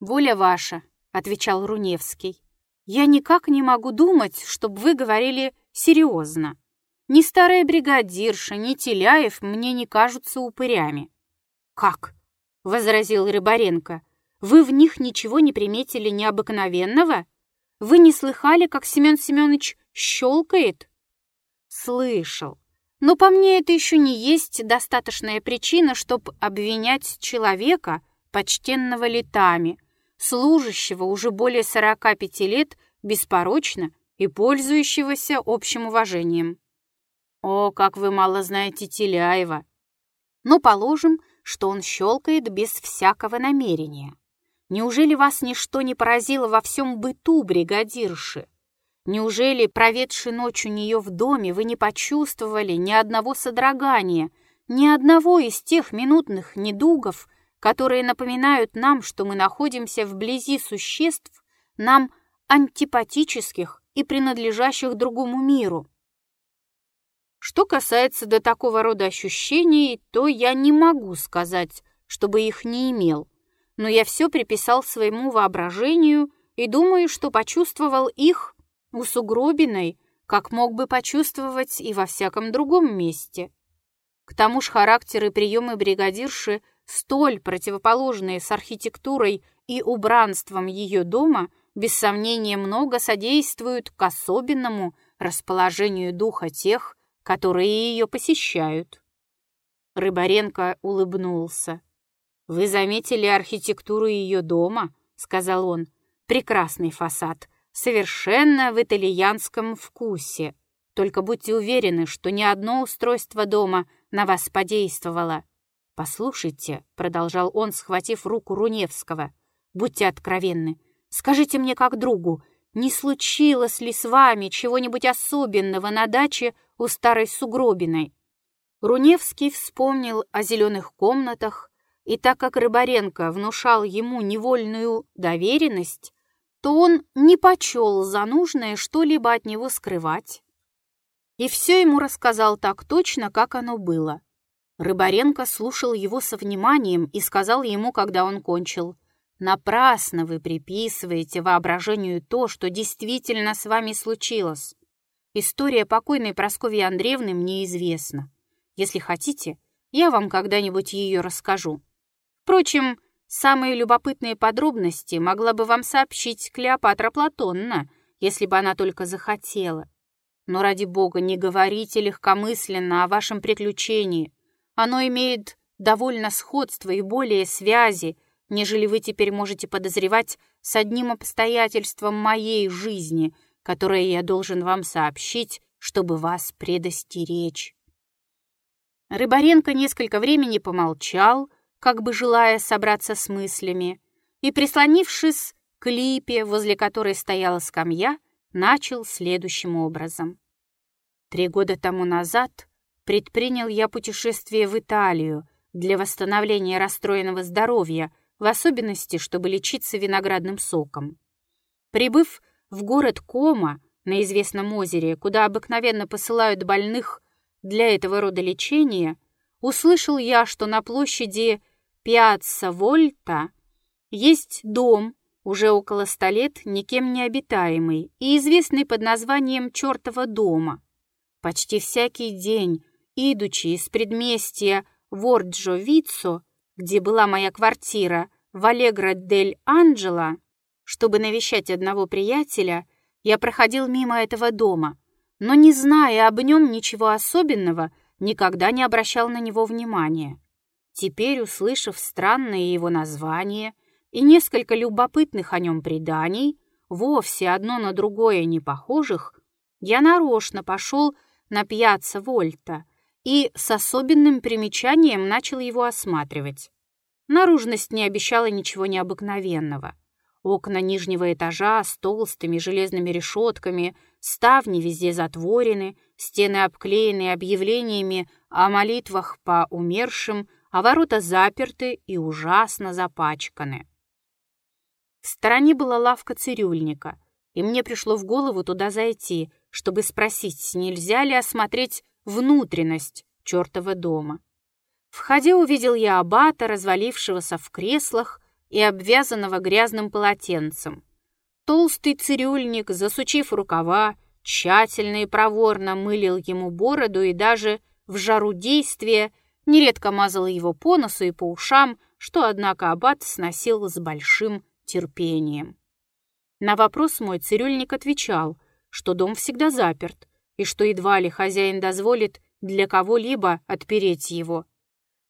«Воля ваша», — отвечал Руневский. «Я никак не могу думать, чтобы вы говорили серьезно. Ни старая бригадирша, ни Теляев мне не кажутся упырями». «Как?» — возразил Рыбаренко. «Вы в них ничего не приметили необыкновенного? Вы не слыхали, как Семен Семенович щелкает?» «Слышал. Но по мне это еще не есть достаточная причина, чтобы обвинять человека, почтенного летами, служащего уже более 45 лет беспорочно и пользующегося общим уважением. О, как вы мало знаете Теляева! Но положим, что он щелкает без всякого намерения. Неужели вас ничто не поразило во всем быту бригадирши? Неужели, проведши ночь у нее в доме, вы не почувствовали ни одного содрогания, ни одного из тех минутных недугов, которые напоминают нам, что мы находимся вблизи существ, нам антипатических и принадлежащих другому миру. Что касается до такого рода ощущений, то я не могу сказать, чтобы их не имел, но я все приписал своему воображению и думаю, что почувствовал их у Сугробиной, как мог бы почувствовать и во всяком другом месте. К тому же характер и приемы бригадирши столь противоположные с архитектурой и убранством ее дома, без сомнения много содействуют к особенному расположению духа тех, которые ее посещают. Рыбаренко улыбнулся. «Вы заметили архитектуру ее дома?» — сказал он. «Прекрасный фасад, совершенно в итальянском вкусе. Только будьте уверены, что ни одно устройство дома на вас подействовало. «Послушайте», — продолжал он, схватив руку Руневского, «будьте откровенны, скажите мне как другу, не случилось ли с вами чего-нибудь особенного на даче у старой Сугробиной?» Руневский вспомнил о зеленых комнатах, и так как Рыбаренко внушал ему невольную доверенность, то он не почел за нужное что-либо от него скрывать. И все ему рассказал так точно, как оно было. Рыбаренко слушал его со вниманием и сказал ему, когда он кончил, «Напрасно вы приписываете воображению то, что действительно с вами случилось. История покойной Прасковьи Андреевны мне известна. Если хотите, я вам когда-нибудь ее расскажу. Впрочем, самые любопытные подробности могла бы вам сообщить Клеопатра Платонна, если бы она только захотела. Но ради бога не говорите легкомысленно о вашем приключении. Оно имеет довольно сходство и более связи, нежели вы теперь можете подозревать с одним обстоятельством моей жизни, которое я должен вам сообщить, чтобы вас предостеречь. Рыбаренко несколько времени помолчал, как бы желая собраться с мыслями, и, прислонившись к липе, возле которой стояла скамья, начал следующим образом. Три года тому назад предпринял я путешествие в Италию для восстановления расстроенного здоровья, в особенности, чтобы лечиться виноградным соком. Прибыв в город Кома на известном озере, куда обыкновенно посылают больных для этого рода лечения, услышал я, что на площади Пиацца Вольта есть дом, уже около ста лет никем не обитаемый и известный под названием «Чертова дома». Почти всякий день идучи из предместья Ворджо-Вицо, где была моя квартира, в Аллегро-дель-Анджело, чтобы навещать одного приятеля, я проходил мимо этого дома, но, не зная об нем ничего особенного, никогда не обращал на него внимания. Теперь, услышав странное его название и несколько любопытных о нем преданий, вовсе одно на другое не похожих, я нарочно пошел на пьяцца Вольта — и с особенным примечанием начал его осматривать. Наружность не обещала ничего необыкновенного. Окна нижнего этажа с толстыми железными решетками, ставни везде затворены, стены обклеены объявлениями о молитвах по умершим, а ворота заперты и ужасно запачканы. В стороне была лавка цирюльника, и мне пришло в голову туда зайти, чтобы спросить, нельзя ли осмотреть внутренность чертова дома. Входя, увидел я аббата, развалившегося в креслах, и обвязанного грязным полотенцем. Толстый цирюльник, засучив рукава, тщательно и проворно мылил ему бороду и даже в жару действия нередко мазал его по носу и по ушам, что, однако, аббат сносил с большим терпением. На вопрос мой цирюльник отвечал, что дом всегда заперт, и что едва ли хозяин дозволит для кого-либо отпереть его.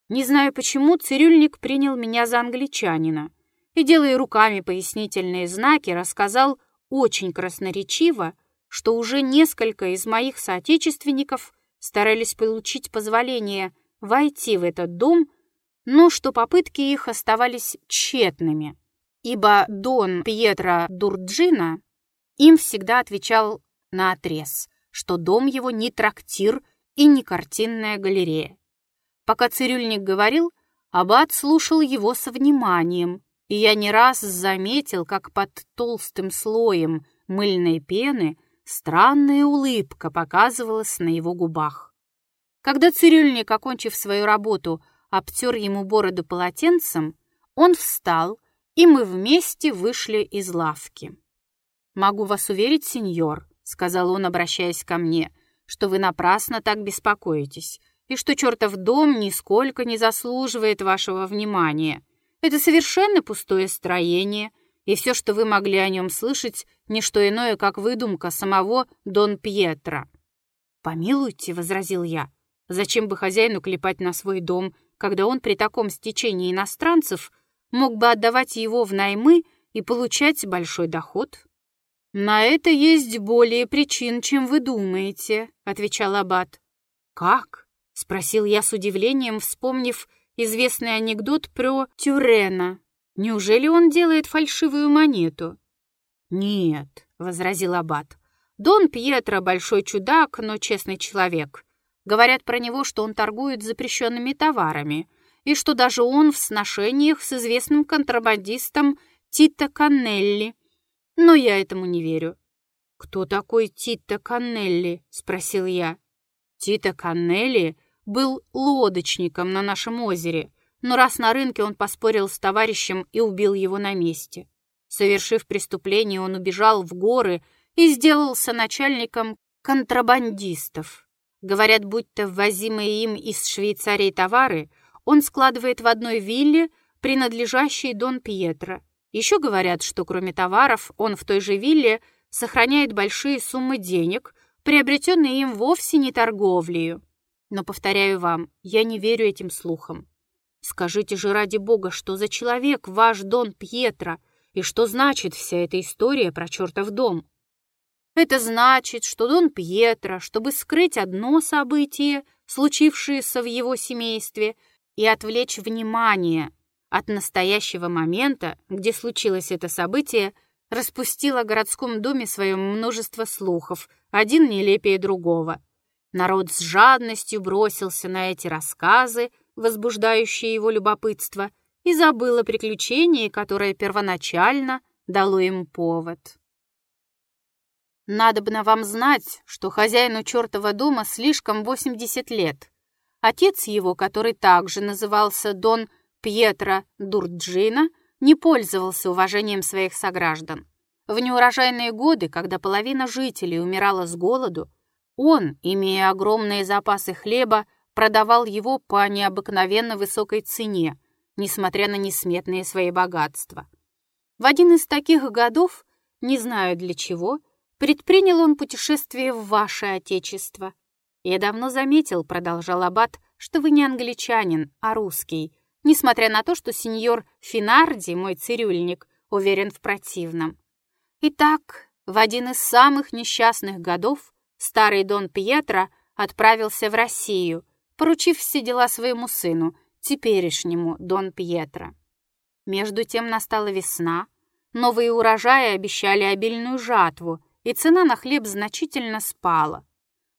Не знаю почему, цирюльник принял меня за англичанина и, делая руками пояснительные знаки, рассказал очень красноречиво, что уже несколько из моих соотечественников старались получить позволение войти в этот дом, но что попытки их оставались тщетными, ибо Дон Пьетро Дурджина им всегда отвечал на отрез, что дом его не трактир и не картинная галерея. Пока цирюльник говорил, аббат слушал его со вниманием, и я не раз заметил, как под толстым слоем мыльной пены странная улыбка показывалась на его губах. Когда цирюльник, окончив свою работу, обтер ему бороду полотенцем, он встал, и мы вместе вышли из лавки. «Могу вас уверить, сеньор», — сказал он, обращаясь ко мне, «что вы напрасно так беспокоитесь, и что чертов дом нисколько не заслуживает вашего внимания. Это совершенно пустое строение, и все, что вы могли о нем слышать, не что иное, как выдумка самого Дон Пьетро». «Помилуйте», — возразил я, Зачем бы хозяину клепать на свой дом, когда он при таком стечении иностранцев мог бы отдавать его в наймы и получать большой доход? «На это есть более причин, чем вы думаете», — отвечал Аббат. «Как?» — спросил я с удивлением, вспомнив известный анекдот про Тюрена. «Неужели он делает фальшивую монету?» «Нет», — возразил Аббат. «Дон Пьетро — большой чудак, но честный человек. Говорят про него, что он торгует запрещенными товарами, и что даже он в сношениях с известным контрабандистом Тито Каннелли. Но я этому не верю. «Кто такой Тито Каннелли?» — спросил я. Тито Каннелли был лодочником на нашем озере, но раз на рынке он поспорил с товарищем и убил его на месте. Совершив преступление, он убежал в горы и сделался начальником контрабандистов. Говорят, будто ввозимые им из Швейцарии товары он складывает в одной вилле, принадлежащей Дон Пьетро. Еще говорят, что кроме товаров он в той же вилле сохраняет большие суммы денег, приобретенные им вовсе не торговлею. Но, повторяю вам, я не верю этим слухам. Скажите же ради бога, что за человек ваш Дон Пьетро, и что значит вся эта история про чертов дом? Это значит, что Дон Пьетро, чтобы скрыть одно событие, случившееся в его семействе, и отвлечь внимание от настоящего момента, где случилось это событие, распустил о городском доме свое множество слухов, один нелепее другого. Народ с жадностью бросился на эти рассказы, возбуждающие его любопытство, и забыл о приключении, которое первоначально дало им повод. Надобно вам знать, что хозяину чертова дома слишком 80 лет. Отец его, который также назывался Дон Пьетро Дурджина, не пользовался уважением своих сограждан. В неурожайные годы, когда половина жителей умирала с голоду, он, имея огромные запасы хлеба, продавал его по необыкновенно высокой цене, несмотря на несметные свои богатства. В один из таких годов, не знаю для чего, Предпринял он путешествие в ваше отечество. Я давно заметил, продолжал Аббат, что вы не англичанин, а русский, несмотря на то, что сеньор Финарди, мой цирюльник, уверен в противном. Итак, в один из самых несчастных годов старый Дон Пьетро отправился в Россию, поручив все дела своему сыну, теперешнему Дон Пьетро. Между тем настала весна, новые урожаи обещали обильную жатву, и цена на хлеб значительно спала.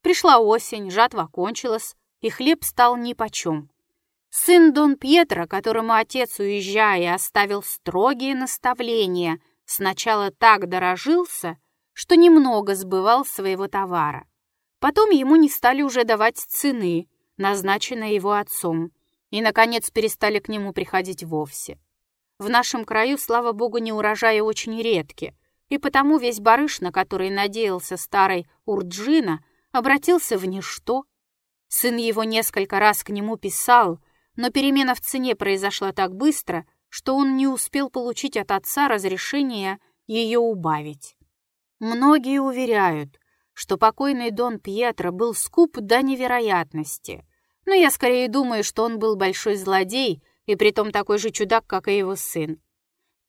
Пришла осень, жатва кончилась, и хлеб стал нипочем. Сын Дон Пьетро, которому отец, уезжая, оставил строгие наставления, сначала так дорожился, что немного сбывал своего товара. Потом ему не стали уже давать цены, назначенной его отцом, и, наконец, перестали к нему приходить вовсе. В нашем краю, слава богу, не урожаи очень редки, и потому весь барыш, на который надеялся старый Урджина, обратился в ничто. Сын его несколько раз к нему писал, но перемена в цене произошла так быстро, что он не успел получить от отца разрешение ее убавить. Многие уверяют, что покойный Дон Пьетро был скуп до невероятности, но я скорее думаю, что он был большой злодей и притом такой же чудак, как и его сын.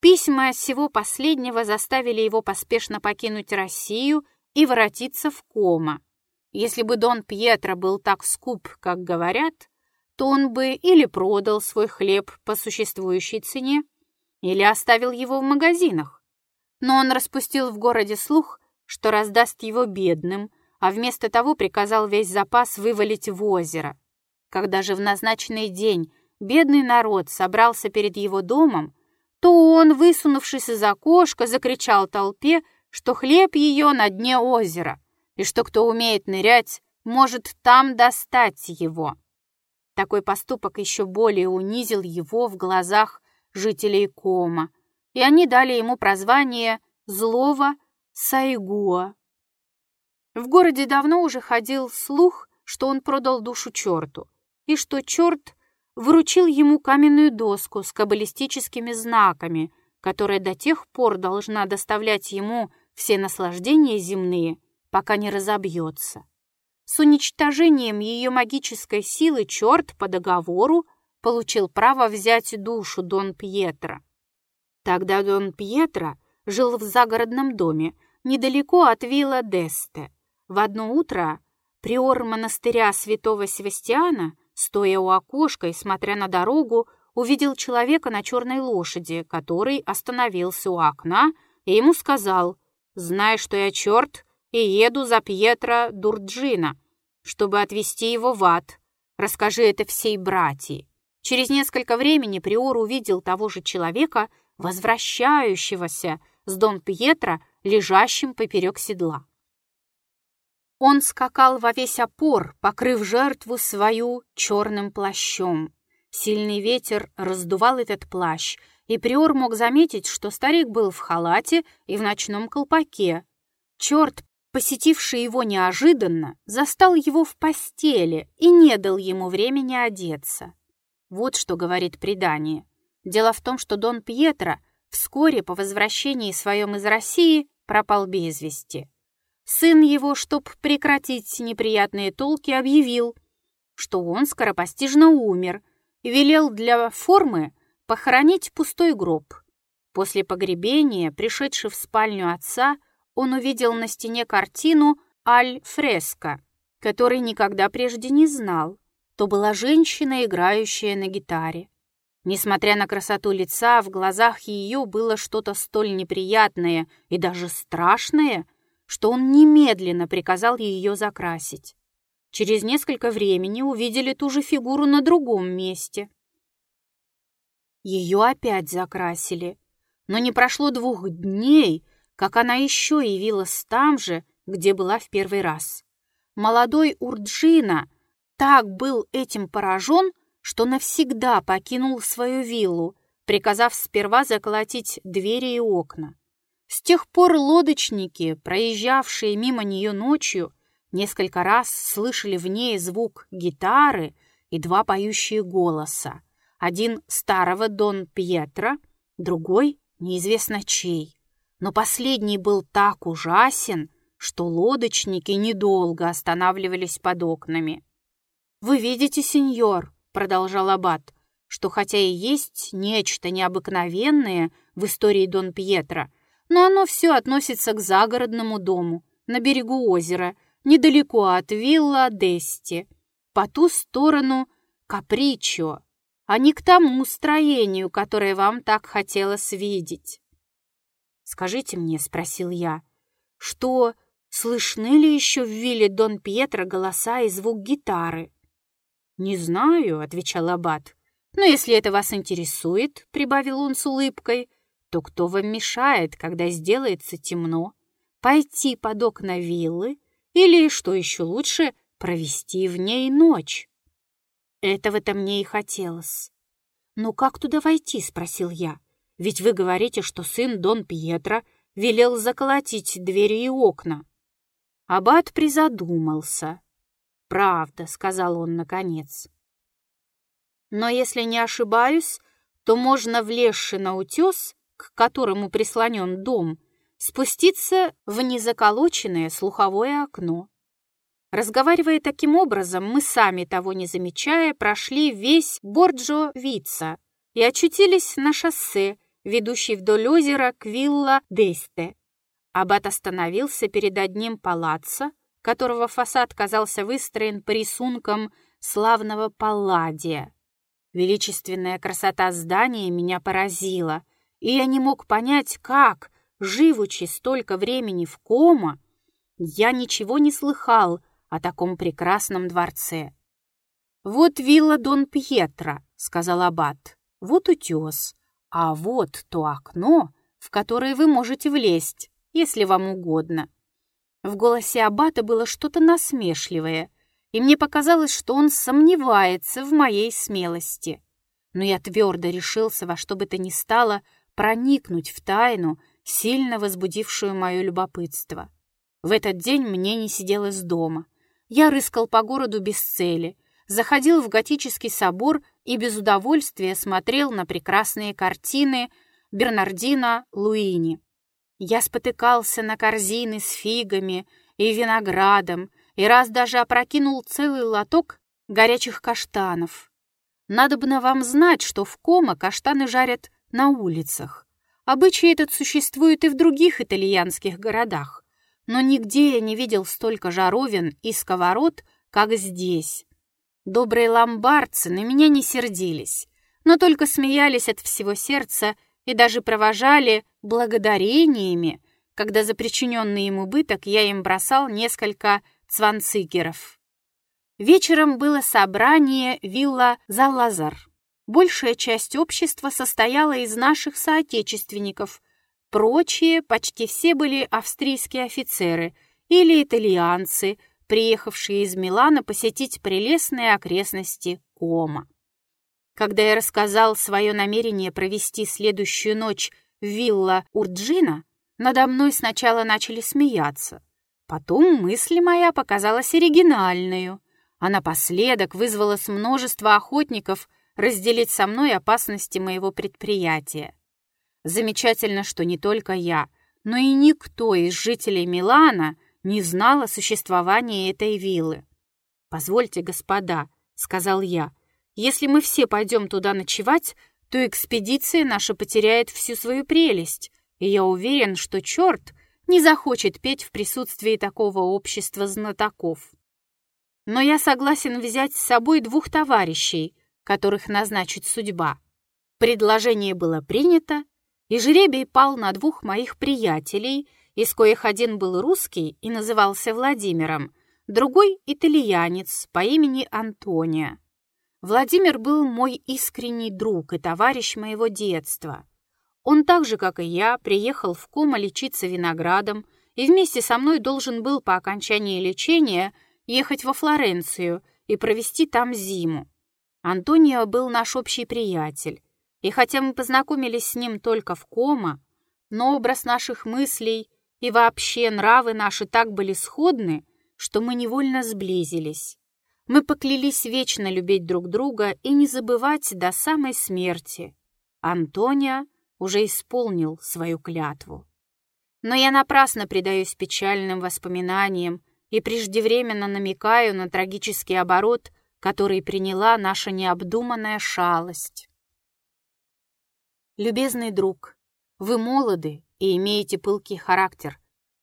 Письма всего последнего заставили его поспешно покинуть Россию и воротиться в Кома. Если бы Дон Пьетро был так скуп, как говорят, то он бы или продал свой хлеб по существующей цене, или оставил его в магазинах. Но он распустил в городе слух, что раздаст его бедным, а вместо того приказал весь запас вывалить в озеро. Когда же в назначенный день бедный народ собрался перед его домом, то он, высунувшись из окошка, закричал толпе, что хлеб ее на дне озера, и что кто умеет нырять, может там достать его. Такой поступок еще более унизил его в глазах жителей Кома, и они дали ему прозвание «Злого Сайгуа». В городе давно уже ходил слух, что он продал душу черту, и что черт вручил ему каменную доску с каббалистическими знаками, которая до тех пор должна доставлять ему все наслаждения земные, пока не разобьется. С уничтожением ее магической силы черт по договору получил право взять душу Дон Пьетро. Тогда Дон Пьетро жил в загородном доме недалеко от вилла Десте. В одно утро приор монастыря святого Севастиана Стоя у окошка и смотря на дорогу, увидел человека на черной лошади, который остановился у окна и ему сказал, «Знай, что я черт, и еду за Пьетро Дурджина, чтобы отвезти его в ад. Расскажи это всей братьи». Через несколько времени Приор увидел того же человека, возвращающегося с Дон Пьетро, лежащим поперек седла. Он скакал во весь опор, покрыв жертву свою черным плащом. Сильный ветер раздувал этот плащ, и Приор мог заметить, что старик был в халате и в ночном колпаке. Черт, посетивший его неожиданно, застал его в постели и не дал ему времени одеться. Вот что говорит предание. Дело в том, что Дон Пьетро вскоре по возвращении своем из России пропал без вести. Сын его, чтоб прекратить неприятные толки, объявил, что он скоропостижно умер и велел для формы похоронить пустой гроб. После погребения, пришедший в спальню отца, он увидел на стене картину «Аль-фреско», который никогда прежде не знал. То была женщина, играющая на гитаре. Несмотря на красоту лица, в глазах ее было что-то столь неприятное и даже страшное – что он немедленно приказал ее закрасить. Через несколько времени увидели ту же фигуру на другом месте. Ее опять закрасили, но не прошло двух дней, как она еще явилась там же, где была в первый раз. Молодой Урджина так был этим поражен, что навсегда покинул свою виллу, приказав сперва заколотить двери и окна. С тех пор лодочники, проезжавшие мимо нее ночью, несколько раз слышали в ней звук гитары и два поющие голоса. Один старого Дон Пьетро, другой неизвестно чей. Но последний был так ужасен, что лодочники недолго останавливались под окнами. «Вы видите, сеньор», — продолжал Аббат, «что хотя и есть нечто необыкновенное в истории Дон Пьетро, но оно все относится к загородному дому на берегу озера, недалеко от вилла Дести, по ту сторону Капричо, а не к тому строению, которое вам так хотелось видеть. «Скажите мне», — спросил я, — «что слышны ли еще в вилле Дон Пьетро голоса и звук гитары?» «Не знаю», — отвечал Аббат. «Но если это вас интересует», — прибавил он с улыбкой, то кто вам мешает, когда сделается темно, пойти под окна виллы или, что еще лучше, провести в ней ночь? Этого-то мне и хотелось. «Ну как туда войти?» — спросил я. Ведь вы говорите, что сын Дон Пьетро велел заколотить двери и окна. Аббат призадумался. «Правда», — сказал он наконец. «Но если не ошибаюсь, то можно, влезши на утес, к которому прислонен дом, спуститься в незаколоченное слуховое окно. Разговаривая таким образом, мы сами, того не замечая, прошли весь Борджо-Вица и очутились на шоссе, ведущей вдоль озера к вилла Десте. Аббат остановился перед одним палаццо, которого фасад казался выстроен по рисункам славного Палладия. Величественная красота здания меня поразила, и я не мог понять, как, живучи столько времени в кома, я ничего не слыхал о таком прекрасном дворце. «Вот вилла Дон Пьетро», — сказал Аббат, — «вот утес, а вот то окно, в которое вы можете влезть, если вам угодно». В голосе Аббата было что-то насмешливое, и мне показалось, что он сомневается в моей смелости. Но я твердо решился во что бы то ни стало проникнуть в тайну, сильно возбудившую мое любопытство. В этот день мне не сиделось дома. Я рыскал по городу без цели, заходил в готический собор и без удовольствия смотрел на прекрасные картины Бернардина Луини. Я спотыкался на корзины с фигами и виноградом и раз даже опрокинул целый лоток горячих каштанов. Надобно вам знать, что в Кома каштаны жарят на улицах. Обычай этот существует и в других итальянских городах, но нигде я не видел столько жаровин и сковород, как здесь. Добрые ломбардцы на меня не сердились, но только смеялись от всего сердца и даже провожали благодарениями, когда за причиненный им убыток я им бросал несколько цванцигеров. Вечером было собрание вилла Залазар. Большая часть общества состояла из наших соотечественников, Прочие, почти все были австрийские офицеры или итальянцы, приехавшие из Милана посетить прелестные окрестности Кома. Когда я рассказал свое намерение провести следующую ночь в вилла Урджина, надо мной сначала начали смеяться. Потом мысль моя показалась оригинальной, а напоследок вызвала с множества охотников разделить со мной опасности моего предприятия. Замечательно, что не только я, но и никто из жителей Милана не знал о существовании этой виллы. «Позвольте, господа», — сказал я, — «если мы все пойдем туда ночевать, то экспедиция наша потеряет всю свою прелесть, и я уверен, что черт не захочет петь в присутствии такого общества знатоков. Но я согласен взять с собой двух товарищей, которых назначит судьба». Предложение было принято, и жребий пал на двух моих приятелей, из коих один был русский и назывался Владимиром, другой — итальянец по имени Антония. Владимир был мой искренний друг и товарищ моего детства. Он так же, как и я, приехал в Кома лечиться виноградом и вместе со мной должен был по окончании лечения ехать во Флоренцию и провести там зиму. Антонио был наш общий приятель, и хотя мы познакомились с ним только в кома, но образ наших мыслей и вообще нравы наши так были сходны, что мы невольно сблизились. Мы поклялись вечно любить друг друга и не забывать до самой смерти. Антония уже исполнил свою клятву. Но я напрасно предаюсь печальным воспоминаниям и преждевременно намекаю на трагический оборот, который приняла наша необдуманная шалость. Любезный друг, вы молоды и имеете пылкий характер.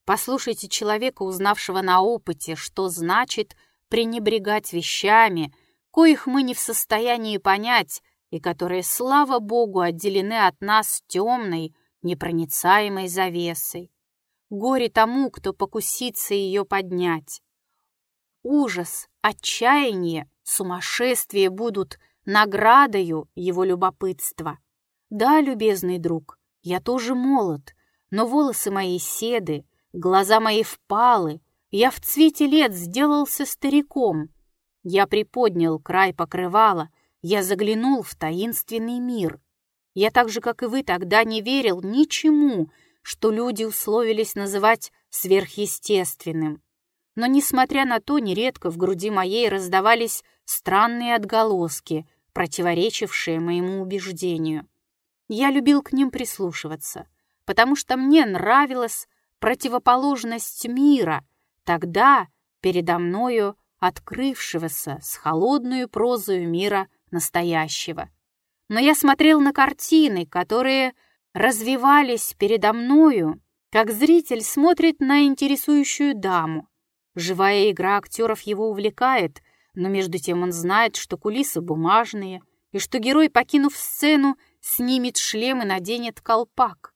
Послушайте человека, узнавшего на опыте, что значит пренебрегать вещами, коих мы не в состоянии понять и которые, слава Богу, отделены от нас темной, непроницаемой завесой. Горе тому, кто покусится ее поднять. Ужас, отчаяние, сумасшествие будут наградою его любопытства. Да, любезный друг, я тоже молод, но волосы мои седы, глаза мои впалы, я в цвете лет сделался стариком. Я приподнял край покрывала, я заглянул в таинственный мир. Я так же, как и вы, тогда не верил ничему, что люди условились называть сверхъестественным. Но, несмотря на то, нередко в груди моей раздавались странные отголоски, противоречившие моему убеждению. Я любил к ним прислушиваться, потому что мне нравилась противоположность мира, тогда передо мною открывшегося с холодную прозою мира настоящего. Но я смотрел на картины, которые развивались передо мною, как зритель смотрит на интересующую даму. Живая игра актеров его увлекает, но между тем он знает, что кулисы бумажные, и что герой, покинув сцену, снимет шлем и наденет колпак.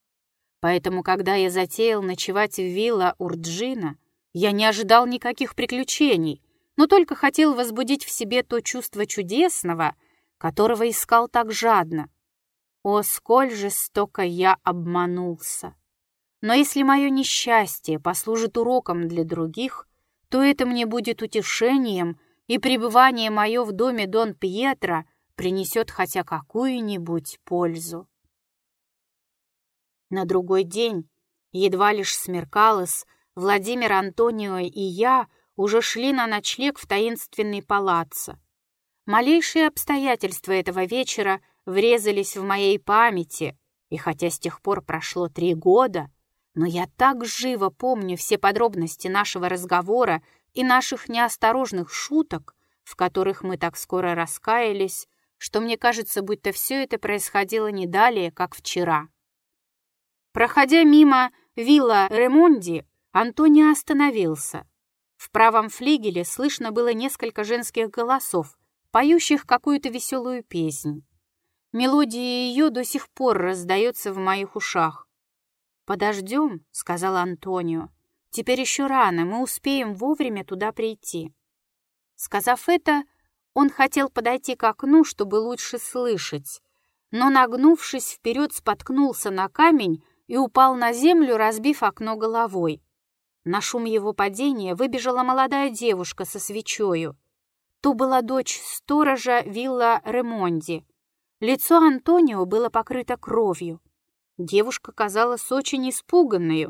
Поэтому, когда я затеял ночевать в вилла Урджина, я не ожидал никаких приключений, но только хотел возбудить в себе то чувство чудесного, которого искал так жадно. О, сколь жестоко я обманулся! Но если мое несчастье послужит уроком для других, то это мне будет утешением, и пребывание мое в доме Дон Пьетро принесет хотя какую-нибудь пользу. На другой день, едва лишь смеркалось, Владимир Антонио и я уже шли на ночлег в таинственный палаццо. Малейшие обстоятельства этого вечера врезались в моей памяти, и хотя с тех пор прошло три года, но я так живо помню все подробности нашего разговора и наших неосторожных шуток, в которых мы так скоро раскаялись, что мне кажется, будто все это происходило не далее, как вчера. Проходя мимо вилла Ремонди, Антонио остановился. В правом флигеле слышно было несколько женских голосов, поющих какую-то веселую песнь. Мелодия ее до сих пор раздается в моих ушах. «Подождем», — сказал Антонио. «Теперь еще рано, мы успеем вовремя туда прийти». Сказав это, он хотел подойти к окну, чтобы лучше слышать, но, нагнувшись вперед, споткнулся на камень и упал на землю, разбив окно головой. На шум его падения выбежала молодая девушка со свечою. То была дочь сторожа вилла Ремонди. Лицо Антонио было покрыто кровью. Девушка казалась очень испуганной.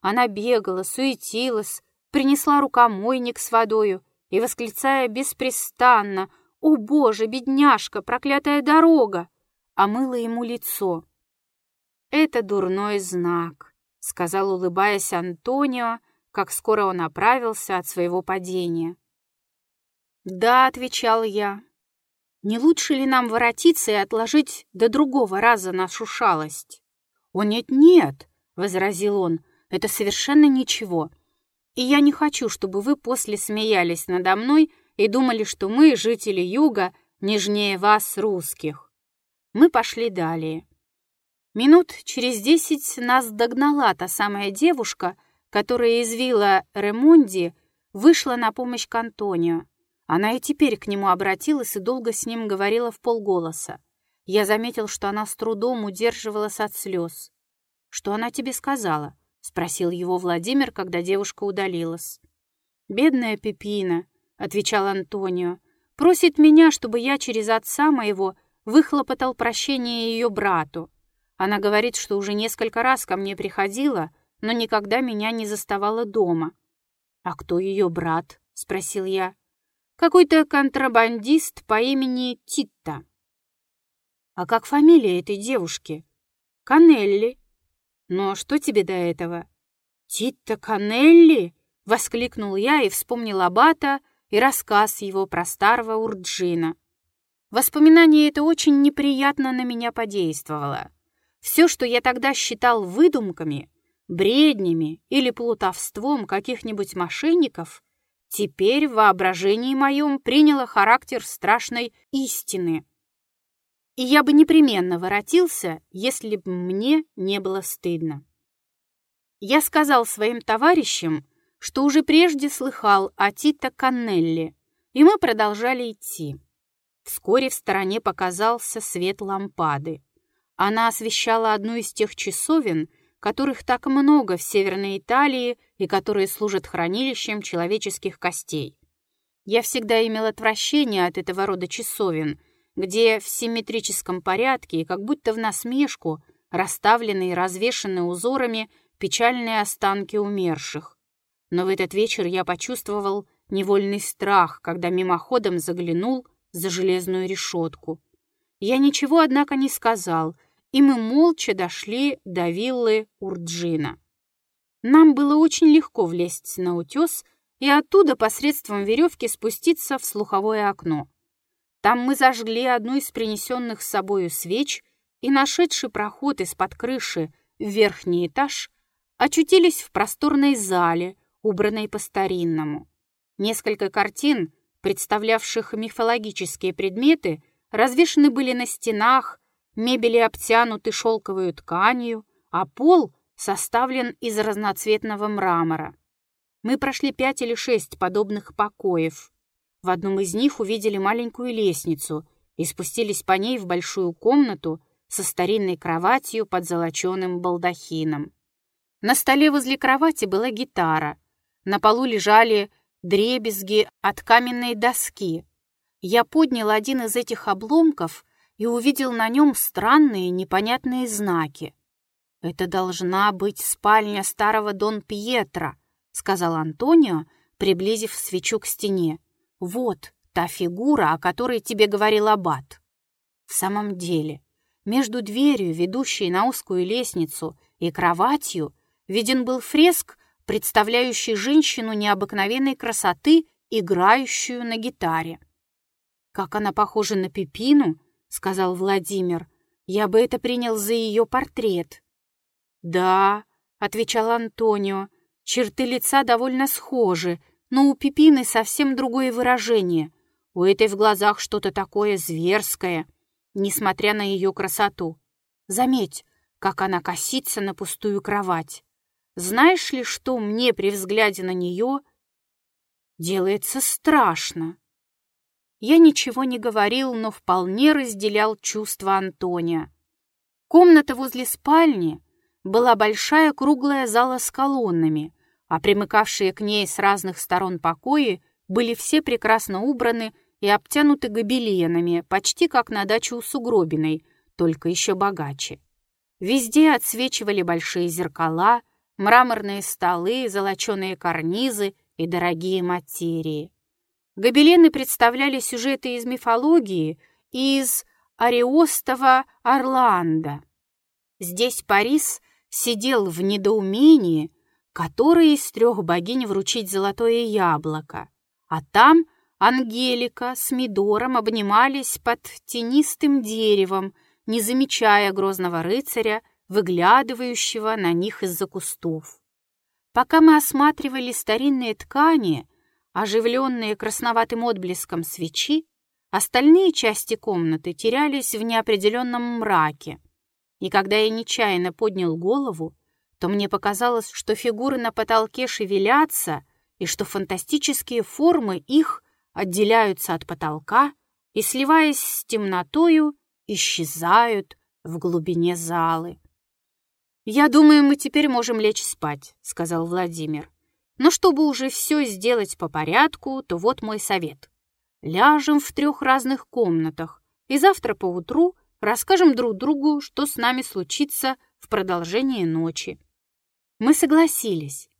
Она бегала, суетилась, принесла рукомойник с водою и, восклицая беспрестанно «О, Боже, бедняжка, проклятая дорога!» омыла ему лицо. «Это дурной знак», — сказал, улыбаясь Антонио, как скоро он оправился от своего падения. «Да», — отвечал я, — «не лучше ли нам воротиться и отложить до другого раза нашу шалость?» «О, нет-нет», — возразил он, — «это совершенно ничего. И я не хочу, чтобы вы после смеялись надо мной и думали, что мы, жители юга, нежнее вас, русских». Мы пошли далее. Минут через десять нас догнала та самая девушка — которая извила Ремонди, вышла на помощь к Антонио. Она и теперь к нему обратилась и долго с ним говорила в полголоса. Я заметил, что она с трудом удерживалась от слез. «Что она тебе сказала?» — спросил его Владимир, когда девушка удалилась. «Бедная Пепина», — отвечал Антонио, — «просит меня, чтобы я через отца моего выхлопотал прощение ее брату. Она говорит, что уже несколько раз ко мне приходила, но никогда меня не заставала дома. «А кто ее брат?» — спросил я. «Какой-то контрабандист по имени Титта». «А как фамилия этой девушки?» «Канелли». «Но что тебе до этого?» «Титта Канелли?» — воскликнул я и вспомнил Аббата и рассказ его про старого Урджина. Воспоминание это очень неприятно на меня подействовало. Все, что я тогда считал выдумками, бреднями или плутовством каких-нибудь мошенников, теперь в воображении моем приняло характер страшной истины. И я бы непременно воротился, если бы мне не было стыдно. Я сказал своим товарищам, что уже прежде слыхал о Тита Каннелли, и мы продолжали идти. Вскоре в стороне показался свет лампады. Она освещала одну из тех часовен, которых так много в Северной Италии и которые служат хранилищем человеческих костей. Я всегда имел отвращение от этого рода часовен, где в симметрическом порядке и как будто в насмешку расставлены и развешаны узорами печальные останки умерших. Но в этот вечер я почувствовал невольный страх, когда мимоходом заглянул за железную решетку. Я ничего, однако, не сказал, и мы молча дошли до виллы Урджина. Нам было очень легко влезть на утес и оттуда посредством веревки спуститься в слуховое окно. Там мы зажгли одну из принесенных с собою свеч и, нашедший проход из-под крыши в верхний этаж, очутились в просторной зале, убранной по-старинному. Несколько картин, представлявших мифологические предметы, развешаны были на стенах, мебели обтянуты шелковой тканью, а пол составлен из разноцветного мрамора. Мы прошли пять или шесть подобных покоев. В одном из них увидели маленькую лестницу и спустились по ней в большую комнату со старинной кроватью под золоченым балдахином. На столе возле кровати была гитара. На полу лежали дребезги от каменной доски. Я поднял один из этих обломков и увидел на нем странные непонятные знаки. «Это должна быть спальня старого Дон Пьетро», — сказал Антонио, приблизив свечу к стене. «Вот та фигура, о которой тебе говорил Аббат». В самом деле, между дверью, ведущей на узкую лестницу, и кроватью виден был фреск, представляющий женщину необыкновенной красоты, играющую на гитаре. «Как она похожа на Пепину», — сказал Владимир. «Я бы это принял за ее портрет». «Да», — отвечал Антонио, — Черты лица довольно схожи, но у Пипины совсем другое выражение. У этой в глазах что-то такое зверское, несмотря на ее красоту. Заметь, как она косится на пустую кровать. Знаешь ли, что мне при взгляде на нее делается страшно? Я ничего не говорил, но вполне разделял чувства Антония. Комната возле спальни была большая круглая зала с колоннами, а примыкавшие к ней с разных сторон покои были все прекрасно убраны и обтянуты гобеленами, почти как на даче у Сугробиной, только еще богаче. Везде отсвечивали большие зеркала, мраморные столы, золоченые карнизы и дорогие материи. Гобелены представляли сюжеты из мифологии, из Ариостова Орландо. Здесь Парис сидел в недоумении, которой из трех богинь вручить золотое яблоко, а там Ангелика с Мидором обнимались под тенистым деревом, не замечая грозного рыцаря, выглядывающего на них из-за кустов. Пока мы осматривали старинные ткани, оживленные красноватым отблеском свечи, остальные части комнаты терялись в неопределенном мраке. И когда я нечаянно поднял голову, то мне показалось, что фигуры на потолке шевелятся и что фантастические формы их отделяются от потолка и, сливаясь с темнотою, исчезают в глубине залы. «Я думаю, мы теперь можем лечь спать», — сказал Владимир. «Но чтобы уже все сделать по порядку, то вот мой совет. Ляжем в трех разных комнатах, и завтра поутру расскажем друг другу, что с нами случится в продолжении ночи. Мы согласились.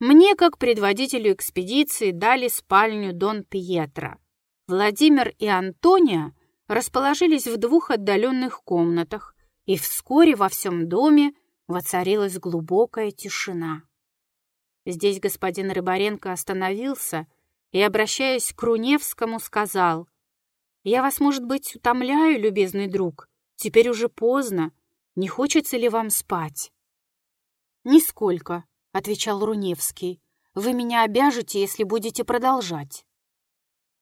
Мне, как предводителю экспедиции, дали спальню Дон Пьетро. Владимир и Антония расположились в двух отдаленных комнатах, и вскоре во всем доме воцарилась глубокая тишина. Здесь господин Рыбаренко остановился и, обращаясь к Руневскому, сказал, «Я вас, может быть, утомляю, любезный друг? Теперь уже поздно. Не хочется ли вам спать?» «Нисколько», — отвечал Руневский. «Вы меня обяжете, если будете продолжать».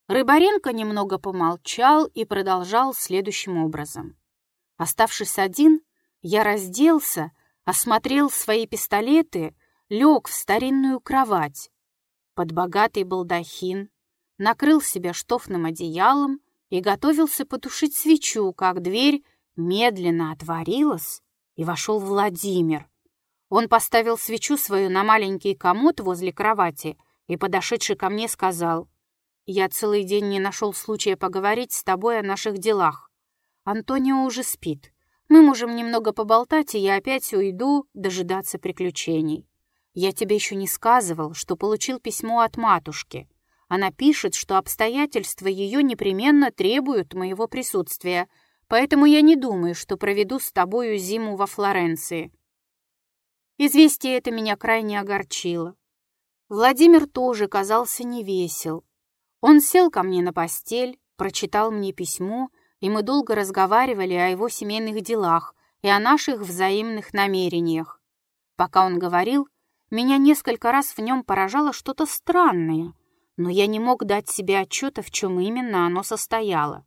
Рыбаренко немного помолчал и продолжал следующим образом. Оставшись один, я разделся, осмотрел свои пистолеты, лег в старинную кровать, под богатый балдахин, накрыл себя штофным одеялом и готовился потушить свечу, как дверь медленно отворилась, и вошел Владимир, он поставил свечу свою на маленький комод возле кровати и, подошедший ко мне, сказал, Я целый день не нашел случая поговорить с тобой о наших делах. Антонио уже спит. Мы можем немного поболтать, и я опять уйду дожидаться приключений. Я тебе еще не сказывал, что получил письмо от матушки. Она пишет, что обстоятельства ее непременно требуют моего присутствия, поэтому я не думаю, что проведу с тобою зиму во Флоренции. Известие это меня крайне огорчило. Владимир тоже казался невесел. Он сел ко мне на постель, прочитал мне письмо, и мы долго разговаривали о его семейных делах и о наших взаимных намерениях. Пока он говорил, меня несколько раз в нем поражало что-то странное, но я не мог дать себе отчета, в чем именно оно состояло.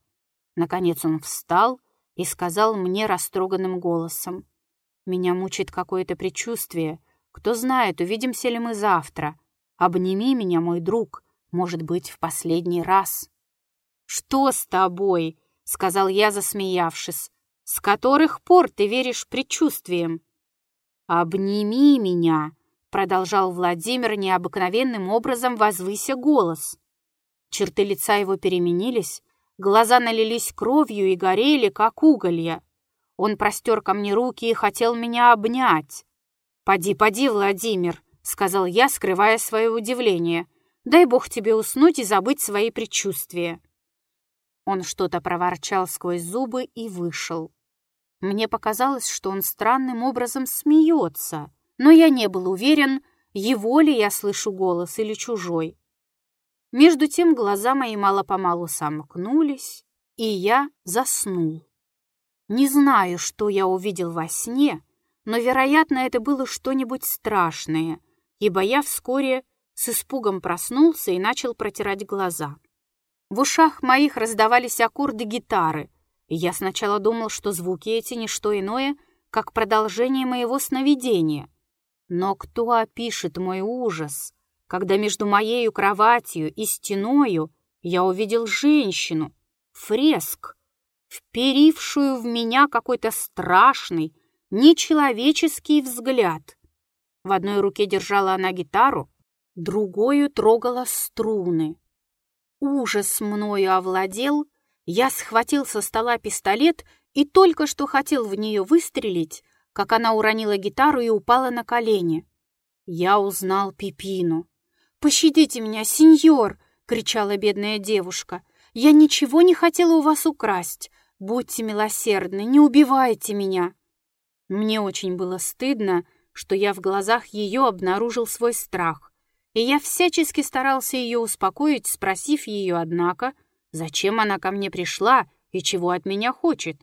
Наконец он встал и сказал мне растроганным голосом. «Меня мучит какое-то предчувствие. Кто знает, увидимся ли мы завтра. Обними меня, мой друг, может быть, в последний раз. «Что с тобой?» — сказал я, засмеявшись. «С которых пор ты веришь предчувствиям?» «Обними меня!» — продолжал Владимир необыкновенным образом, возвыся голос. Черты лица его переменились, глаза налились кровью и горели, как уголья. Он простер ко мне руки и хотел меня обнять. «Поди, поди, Владимир!» — сказал я, скрывая свое удивление — Дай бог тебе уснуть и забыть свои предчувствия». Он что-то проворчал сквозь зубы и вышел. Мне показалось, что он странным образом смеется, но я не был уверен, его ли я слышу голос или чужой. Между тем глаза мои мало-помалу сомкнулись, и я заснул. Не знаю, что я увидел во сне, но, вероятно, это было что-нибудь страшное, ибо я вскоре с испугом проснулся и начал протирать глаза. В ушах моих раздавались аккорды гитары, и я сначала думал, что звуки эти не что иное, как продолжение моего сновидения. Но кто опишет мой ужас, когда между моею кроватью и стеною я увидел женщину, фреск, вперившую в меня какой-то страшный, нечеловеческий взгляд. В одной руке держала она гитару, другою трогала струны. Ужас мною овладел, я схватил со стола пистолет и только что хотел в нее выстрелить, как она уронила гитару и упала на колени. Я узнал Пипину. «Пощадите меня, сеньор!» — кричала бедная девушка. «Я ничего не хотела у вас украсть. Будьте милосердны, не убивайте меня!» Мне очень было стыдно, что я в глазах ее обнаружил свой страх и я всячески старался ее успокоить, спросив ее, однако, зачем она ко мне пришла и чего от меня хочет.